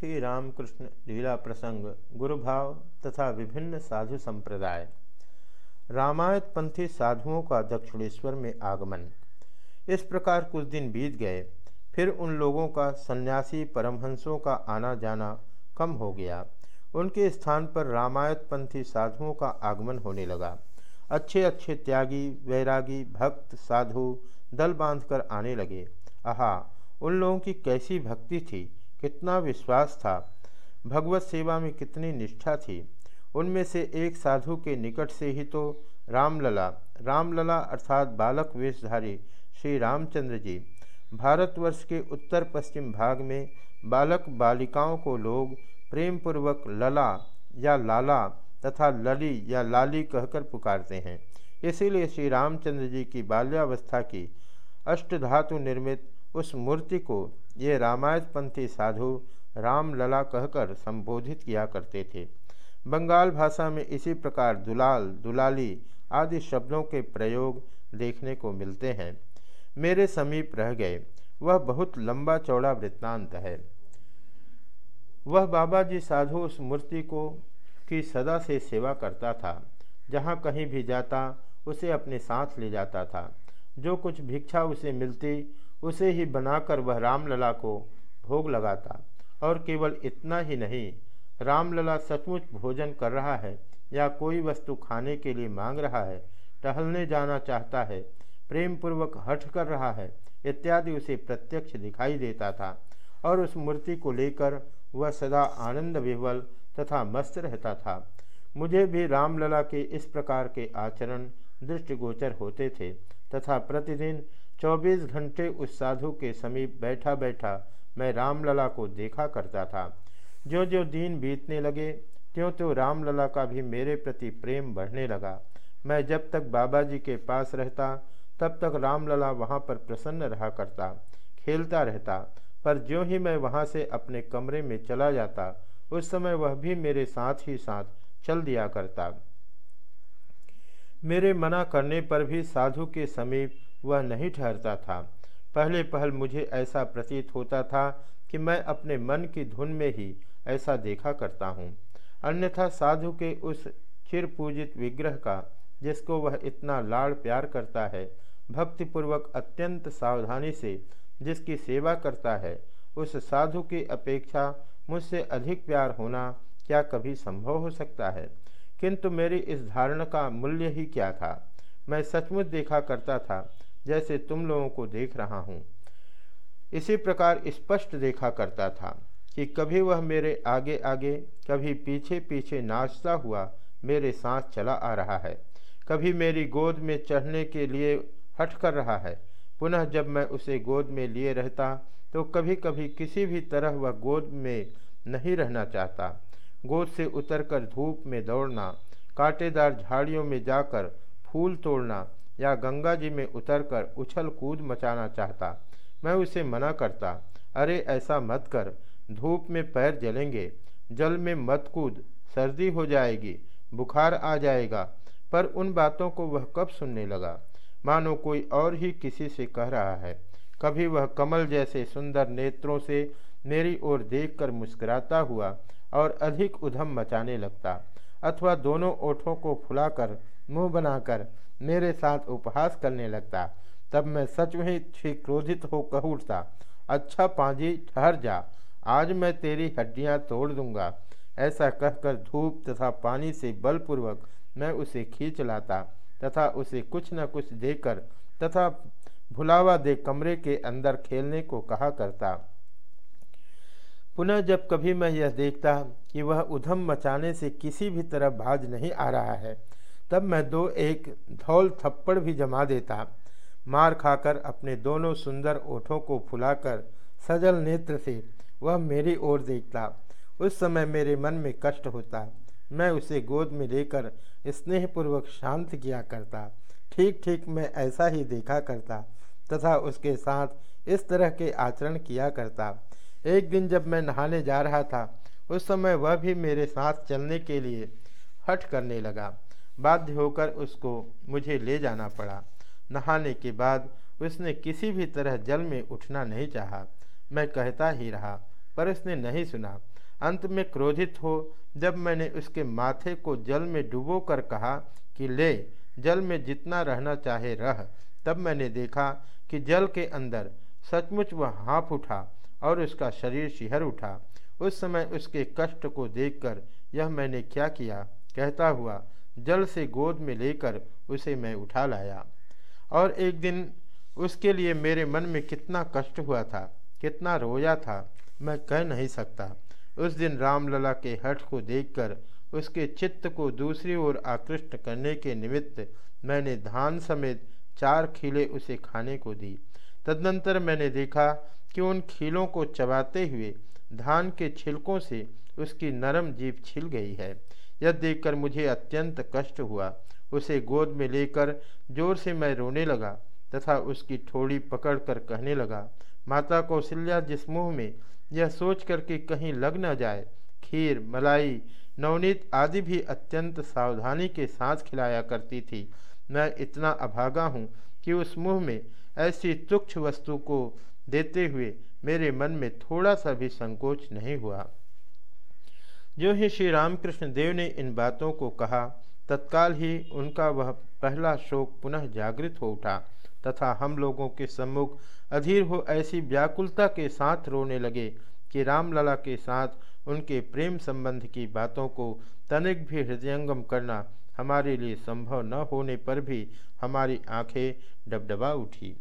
श्री रामकृष्ण लीला प्रसंग, गुरुभाव तथा विभिन्न साधु संप्रदाय। रामायत पंथी साधुओं का दक्षिणेश्वर में आगमन। इस प्रकार कुछ दिन बीत गए, फिर उन लोगों का सन्यासी परमहंसों का आना जाना कम हो गया। उनके स्थान पर रामायत पंथी साधुओं का आगमन होने लगा। अच्छे अच्छे त्यागी, वैरागी, भक्त, साधु दल बांधकर आने लगे। आहा, उन लोगों की कैसी भक्ति थी? कितना विश्वास था। भगवत सेवा में कितनी निष्ठा थी। उनमें से एक साधु के निकट से ही तो रामलला रामलला अर्थात बालक वेशधारी श्री रामचंद्र जी। भारतवर्ष के उत्तर पश्चिम भाग में बालक बालिकाओं को लोग प्रेम पूर्वक लला या लाला तथा लली या लाली कहकर पुकारते हैं। इसीलिए श्री रामचंद्र जी की बाल्यावस्था की अष्टधातु निर्मित उस मूर्ति को ये रामायणपंथी साधु रामलला कहकर संबोधित किया करते थे। बंगाल भाषा में इसी प्रकार दुलाल, दुलाली आदि शब्दों के प्रयोग देखने को मिलते हैं। मेरे समीप रह गए। वह बहुत लंबा चौड़ा वृत्तांत है। वह बाबा जी साधु उस मूर्ति को, की सदा से सेवा करता था। जहाँ कहीं भी जाता, उसे अपने साथ ले जाता था। जो कुछ भिक्षा उसे मिलती उसे ही बनाकर वह रामलला को भोग लगाता। और केवल इतना ही नहीं, रामलला सचमुच भोजन कर रहा है या कोई वस्तु खाने के लिए मांग रहा है, टहलने जाना चाहता है प्रेम पूर्वक हठ कर रहा है, इत्यादि उसे प्रत्यक्ष दिखाई देता था। और उस मूर्ति को लेकर वह सदा आनंद विवल तथा मस्त रहता था। मुझे भी रामलला के इस प्रकार के आचरण, दृष्टिगोचर होते थे तथा प्रतिदिन 24 घंटे उस साधु के समीप बैठा बैठा मैं रामलला को देखा करता था। जो जो दिन बीतने लगे त्यों त्यों रामलला का भी मेरे प्रति प्रेम बढ़ने लगा। मैं जब तक बाबा जी के पास रहता, तब तक रामलला वहाँ पर प्रसन्न रहा करता, खेलता रहता। पर ज्यों ही मैं वहाँ से अपने कमरे में चला जाता, उस समय वह भी मेरे साथ ही साथ चल दिया करता। मेरे मना करने पर भी साधु के समीप वह नहीं ठहरता था। पहले पहल मुझे ऐसा प्रतीत होता था कि मैं अपने मन की धुन में ही ऐसा देखा करता हूँ। अन्यथा साधु के उस चिर पूजित विग्रह का, जिसको वह इतना लाड़ प्यार करता है, भक्तिपूर्वक अत्यंत सावधानी से जिसकी सेवा करता है, उस साधु की अपेक्षा मुझसे अधिक प्यार होना क्या कभी संभव हो सकता है? किंतु मेरी इस धारणा का मूल्य ही क्या था? मैं सचमुच देखा करता था जैसे तुम लोगों को देख रहा हूँ। इसी प्रकार स्पष्ट देखा करता था कि कभी वह मेरे आगे आगे कभी पीछे पीछे नाचता हुआ मेरे साथ चला आ रहा है। कभी मेरी गोद में चढ़ने के लिए हट कर रहा है। पुनः जब मैं उसे गोद में लिए रहता तो कभी कभी किसी भी तरह वह गोद में नहीं रहना चाहता। गोद से उतरकर धूप में दौड़ना, कांटेदार झाड़ियों में जाकर फूल तोड़ना या गंगा जी में उतरकर उछल कूद मचाना चाहता। मैं उसे मना करता, अरे, ऐसा मत कर, धूप में पैर जलेंगे, जल में मत कूद, सर्दी हो जाएगी, बुखार आ जाएगा। पर उन बातों को वह कब सुनने लगा? मानो कोई और ही किसी से कह रहा है। कभी वह कमल जैसे सुंदर नेत्रों से मेरी ओर देखकर मुस्कुराता हुआ और अधिक उधम मचाने लगता। अथवा दोनों ओठों को फुलाकर, मुँह बनाकर मेरे साथ उपहास करने लगता। तब मैं सच में ही क्रोधित हो कह उठता अच्छा पाजी, ठहर जा। आज मैं तेरी हड्डियाँ तोड़ दूँगा। ऐसा कहकर धूप तथा पानी से बलपूर्वक मैं उसे खींच लाता तथा उसे कुछ न कुछ देकर तथा भुलावा दे कमरे के अंदर खेलने को कहा करता। पुनः जब कभी मैं यह देखता कि वह उधम मचाने से किसी भी तरह भाज नहीं आ रहा है, तब मैं दो एक धौल थप्पड़ भी जमा देता। मार खाकर अपने दोनों सुंदर ओठों को फुलाकर सजल नेत्र से वह मेरी ओर देखता। उस समय मेरे मन में कष्ट होता। मैं उसे गोद में लेकर स्नेहपूर्वक शांत किया करता। ठीक ठीक मैं ऐसा ही देखा करता तथा उसके साथ इस तरह के आचरण किया करता। एक दिन जब मैं नहाने जा रहा था, उस समय वह भी मेरे साथ चलने के लिए हट करने लगा। बाध्य होकर उसको मुझे ले जाना पड़ा। नहाने के बाद उसने किसी भी तरह जल में उठना नहीं चाहा। मैं कहता ही रहा, पर उसने नहीं सुना। अंत में क्रोधित हो, जब मैंने उसके माथे को जल में डुबो कर कहा कि ले, जल में जितना रहना चाहे रह, तब मैंने देखा कि जल के अंदर सचमुच वह हाँफ उठा। और उसका शरीर शिहर उठा। उस समय उसके कष्ट को देखकर यह मैंने क्या किया? कहता हुआ, जल से गोद में लेकर उसे मैं उठा लाया। और एक दिन उसके लिए मेरे मन में कितना कष्ट हुआ था, कितना रोया था, मैं कह नहीं सकता। उस दिन रामलला के हठ को देखकर उसके चित्त को दूसरी ओर आकृष्ट करने के निमित्त मैंने धान समेत चार खीले उसे खाने को दी। तदनंतर मैंने देखा कि उन खीलों को चबाते हुए धान के छिलकों से उसकी नरम जीप छिल गई है। यह देखकर मुझे अत्यंत कष्ट हुआ। उसे गोद में लेकर ज़ोर से मैं रोने लगा तथा उसकी ठोड़ी पकड़कर कहने लगा, माता कौशल्या, जिस मुँह में यह सोच कर कि कहीं लग न जाए खीर, मलाई, नवनीत आदि भी अत्यंत सावधानी के साथ खिलाया करती थी। मैं इतना अभागा हूँ कि उस मुँह में ऐसी तुक्ष वस्तु को देते हुए मेरे मन में थोड़ा सा भी संकोच नहीं हुआ। जो ही श्री रामकृष्ण देव ने इन बातों को कहा, तत्काल ही उनका वह पहला शोक पुनः जागृत हो उठा तथा हम लोगों के सम्मुख अधीर हो ऐसी व्याकुलता के साथ रोने लगे कि रामलला के साथ उनके प्रेम संबंध की बातों को तनिक भी हृदयंगम करना हमारे लिए संभव न होने पर भी हमारी आँखें डबडबा उठी।